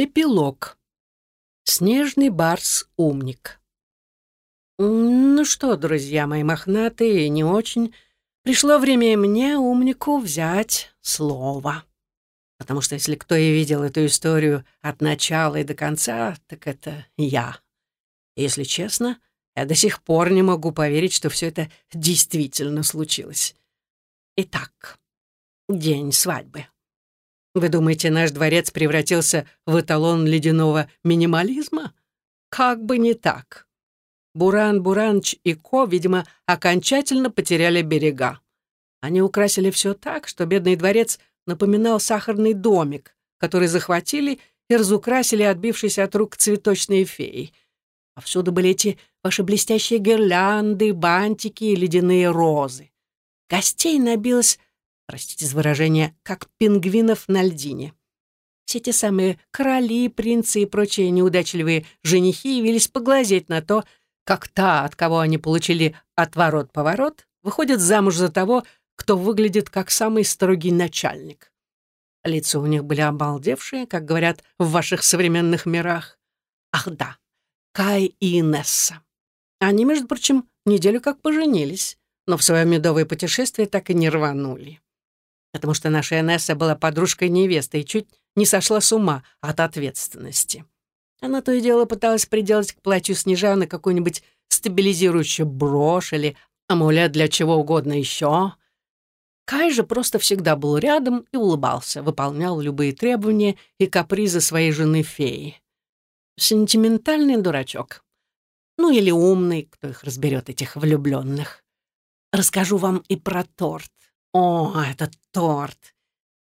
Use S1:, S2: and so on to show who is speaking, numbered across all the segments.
S1: Эпилог. Снежный барс-умник. Ну что, друзья мои мохнатые, не очень, пришло время мне, умнику, взять слово. Потому что если кто и видел эту историю от начала и до конца, так это я. Если честно, я до сих пор не могу поверить, что все это действительно случилось. Итак, день свадьбы. Вы думаете, наш дворец превратился в эталон ледяного минимализма? Как бы не так. Буран, Буранч и Ко, видимо, окончательно потеряли берега. Они украсили все так, что бедный дворец напоминал сахарный домик, который захватили и разукрасили отбившись от рук цветочные феи. Повсюду были эти ваши блестящие гирлянды, бантики и ледяные розы. Гостей набилось простите за выражение, как пингвинов на льдине. Все те самые короли, принцы и прочие неудачливые женихи явились поглазеть на то, как та, от кого они получили отворот-поворот, выходит замуж за того, кто выглядит как самый строгий начальник. Лица у них были обалдевшие, как говорят в ваших современных мирах. Ах да, Кай и Инесса. Они, между прочим, неделю как поженились, но в свое медовое путешествие так и не рванули потому что наша Энесса была подружкой невесты и чуть не сошла с ума от ответственности. Она то и дело пыталась приделать к платью Снежаны какую-нибудь стабилизирующую брошь или амулет для чего угодно еще. Кай же просто всегда был рядом и улыбался, выполнял любые требования и капризы своей жены-феи. Сентиментальный дурачок. Ну или умный, кто их разберет, этих влюбленных. Расскажу вам и про торт. О, этот торт!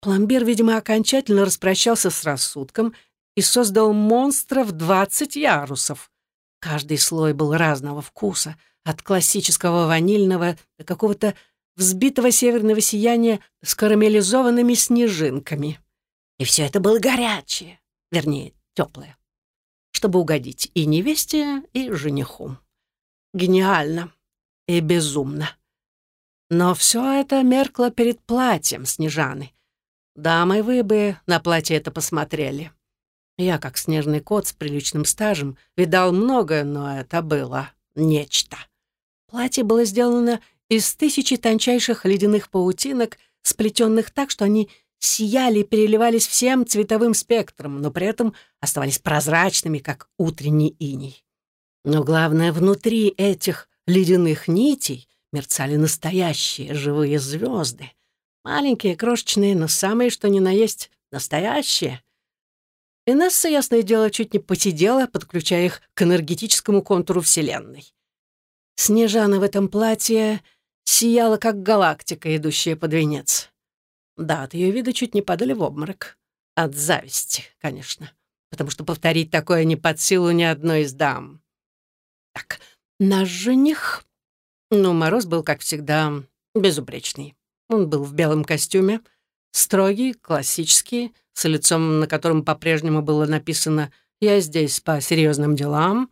S1: Пломбир, видимо, окончательно распрощался с рассудком и создал монстра в 20 ярусов. Каждый слой был разного вкуса, от классического ванильного до какого-то взбитого северного сияния с карамелизованными снежинками. И все это было горячее, вернее, теплое, чтобы угодить и невесте, и жениху. Гениально и безумно. Но все это меркло перед платьем Снежаны. Дамы, вы бы на платье это посмотрели. Я, как снежный кот с приличным стажем, видал многое, но это было нечто. Платье было сделано из тысячи тончайших ледяных паутинок, сплетенных так, что они сияли и переливались всем цветовым спектром, но при этом оставались прозрачными, как утренний иней. Но главное, внутри этих ледяных нитей мерцали настоящие живые звезды. Маленькие, крошечные, но самые, что ни на есть, настоящие. Инесса, ясное дело, чуть не посидела, подключая их к энергетическому контуру Вселенной. Снежана в этом платье сияла, как галактика, идущая под венец. Да, от ее вида чуть не падали в обморок. От зависти, конечно. Потому что повторить такое не под силу ни одной из дам. Так, наш жених но Мороз был, как всегда, безупречный. Он был в белом костюме, строгий, классический, с лицом, на котором по-прежнему было написано «Я здесь по серьезным делам».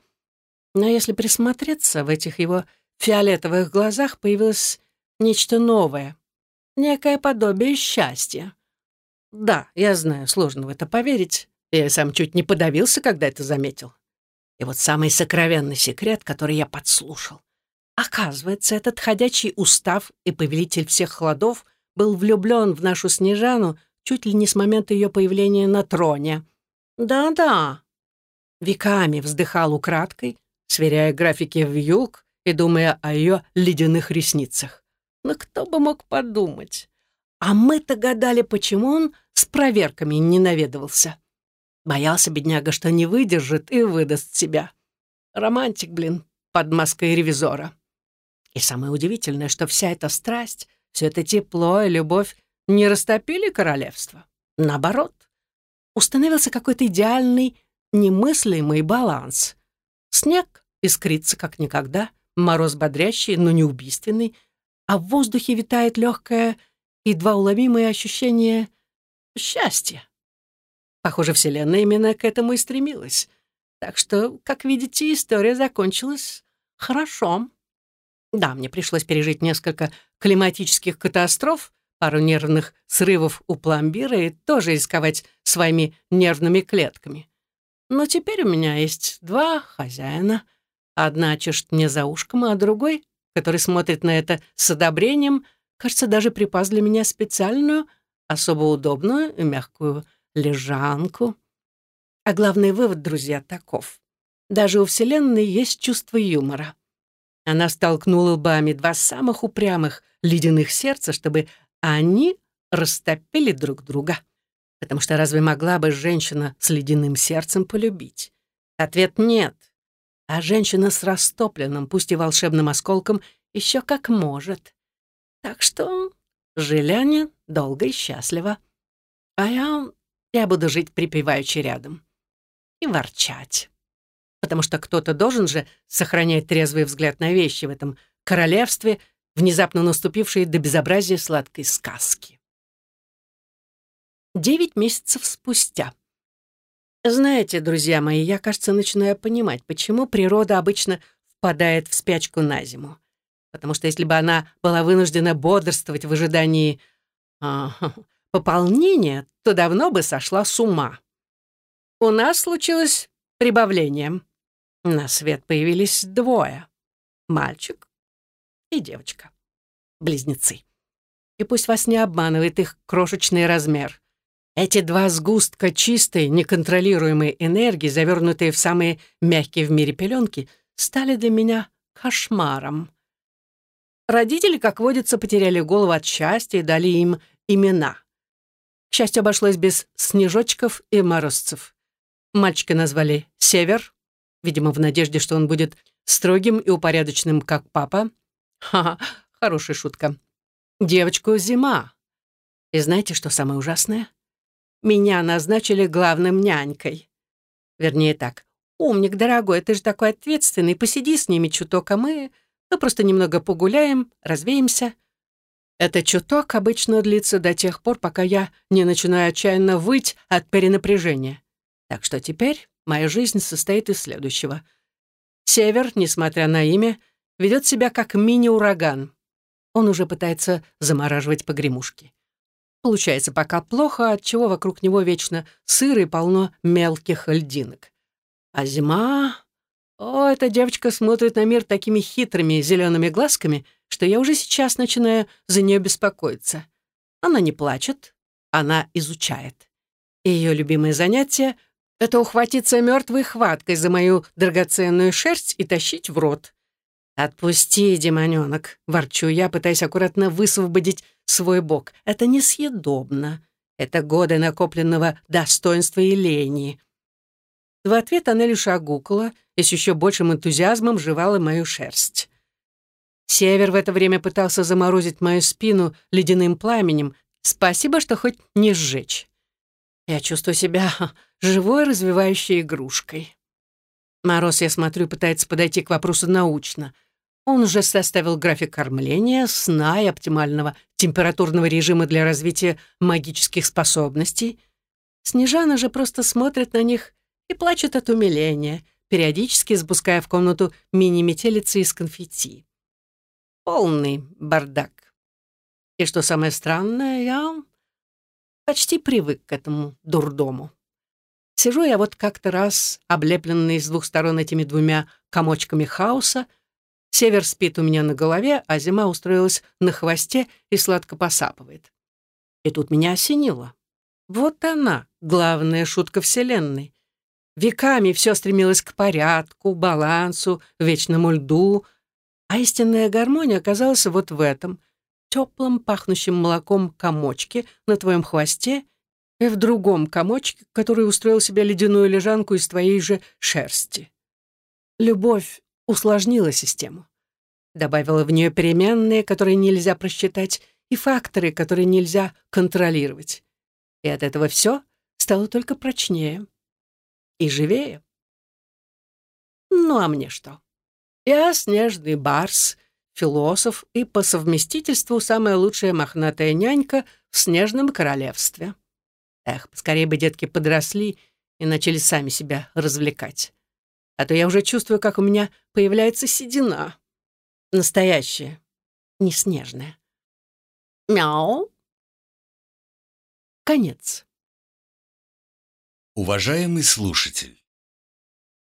S1: Но если присмотреться, в этих его фиолетовых глазах появилось нечто новое, некое подобие счастья. Да, я знаю, сложно в это поверить. Я сам чуть не подавился, когда это заметил. И вот самый сокровенный секрет, который я подслушал. Оказывается, этот ходячий устав и повелитель всех холодов был влюблен в нашу Снежану чуть ли не с момента ее появления на троне. Да-да. Веками вздыхал украдкой, сверяя графики в юг и думая о ее ледяных ресницах. Но кто бы мог подумать? А мы-то гадали, почему он с проверками не наведывался. Боялся бедняга, что не выдержит и выдаст себя. Романтик, блин, под маской ревизора. И самое удивительное, что вся эта страсть, все это тепло и любовь не растопили королевство. Наоборот, установился какой-то идеальный, немыслимый баланс. Снег искрится как никогда, мороз бодрящий, но не убийственный, а в воздухе витает легкое, едва уловимое ощущение счастья. Похоже, Вселенная именно к этому и стремилась. Так что, как видите, история закончилась хорошо. Да, мне пришлось пережить несколько климатических катастроф, пару нервных срывов у пломбира и тоже рисковать своими нервными клетками. Но теперь у меня есть два хозяина. Одна чешет мне за ушком, а другой, который смотрит на это с одобрением, кажется, даже припас для меня специальную, особо удобную и мягкую лежанку. А главный вывод, друзья, таков. Даже у Вселенной есть чувство юмора. Она столкнула лбами два самых упрямых ледяных сердца, чтобы они растопили друг друга. Потому что разве могла бы женщина с ледяным сердцем полюбить? Ответ нет. А женщина с растопленным, пусть и волшебным осколком, еще как может. Так что жили долго и счастливо. А я, я буду жить припеваючи рядом. И ворчать потому что кто-то должен же сохранять трезвый взгляд на вещи в этом королевстве, внезапно наступившей до безобразия сладкой сказки. Девять месяцев спустя. Знаете, друзья мои, я, кажется, начинаю понимать, почему природа обычно впадает в спячку на зиму. Потому что если бы она была вынуждена бодрствовать в ожидании э, пополнения, то давно бы сошла с ума. У нас случилось прибавление. На свет появились двое. Мальчик и девочка. Близнецы. И пусть вас не обманывает их крошечный размер. Эти два сгустка чистой, неконтролируемой энергии, завернутые в самые мягкие в мире пеленки, стали для меня кошмаром. Родители, как водится, потеряли голову от счастья и дали им имена. К счастью, обошлось без снежочков и морозцев. Мальчика назвали Север, видимо, в надежде, что он будет строгим и упорядоченным, как папа. Ха-ха, хорошая шутка. Девочку Зима. И знаете, что самое ужасное? Меня назначили главным нянькой. Вернее так, умник, дорогой, ты же такой ответственный, посиди с ними чуток, а мы, мы просто немного погуляем, развеемся. Это чуток обычно длится до тех пор, пока я не начинаю отчаянно выть от перенапряжения. Так что теперь Моя жизнь состоит из следующего. Север, несмотря на имя, ведет себя как мини-ураган. Он уже пытается замораживать погремушки. Получается пока плохо, отчего вокруг него вечно сыро и полно мелких льдинок. А зима... О, эта девочка смотрит на мир такими хитрыми зелеными глазками, что я уже сейчас начинаю за нее беспокоиться. Она не плачет, она изучает. Ее любимое занятие это ухватиться мертвой хваткой за мою драгоценную шерсть и тащить в рот. «Отпусти, демонёнок!» — ворчу я, пытаясь аккуратно высвободить свой бок. «Это несъедобно. Это годы накопленного достоинства и лени». В ответ она лишь огукала и с еще большим энтузиазмом жевала мою шерсть. Север в это время пытался заморозить мою спину ледяным пламенем. Спасибо, что хоть не сжечь. Я чувствую себя живой развивающей игрушкой. Мороз, я смотрю, пытается подойти к вопросу научно. Он уже составил график кормления, сна и оптимального температурного режима для развития магических способностей. Снежана же просто смотрит на них и плачет от умиления, периодически запуская в комнату мини-метелицы из конфетти. Полный бардак. И что самое странное, я почти привык к этому дурдому. Сижу я вот как-то раз, облепленный с двух сторон этими двумя комочками хаоса. Север спит у меня на голове, а зима устроилась на хвосте и сладко посапывает. И тут меня осенило. Вот она, главная шутка Вселенной. Веками все стремилось к порядку, балансу, вечному льду, а истинная гармония оказалась вот в этом — теплом, пахнущем молоком комочке на твоем хвосте и в другом комочке, который устроил себе ледяную лежанку из твоей же шерсти. Любовь усложнила систему. Добавила в нее переменные, которые нельзя просчитать, и факторы, которые нельзя контролировать. И от этого все стало только прочнее и живее. Ну а мне что? Я снежный барс, философ и по совместительству самая лучшая мохнатая нянька в снежном королевстве. Эх, скорее бы детки подросли и начали сами себя развлекать. А то я уже чувствую, как у меня появляется седина. Настоящая, не снежная. «Мяу!» Конец.
S2: Уважаемый слушатель,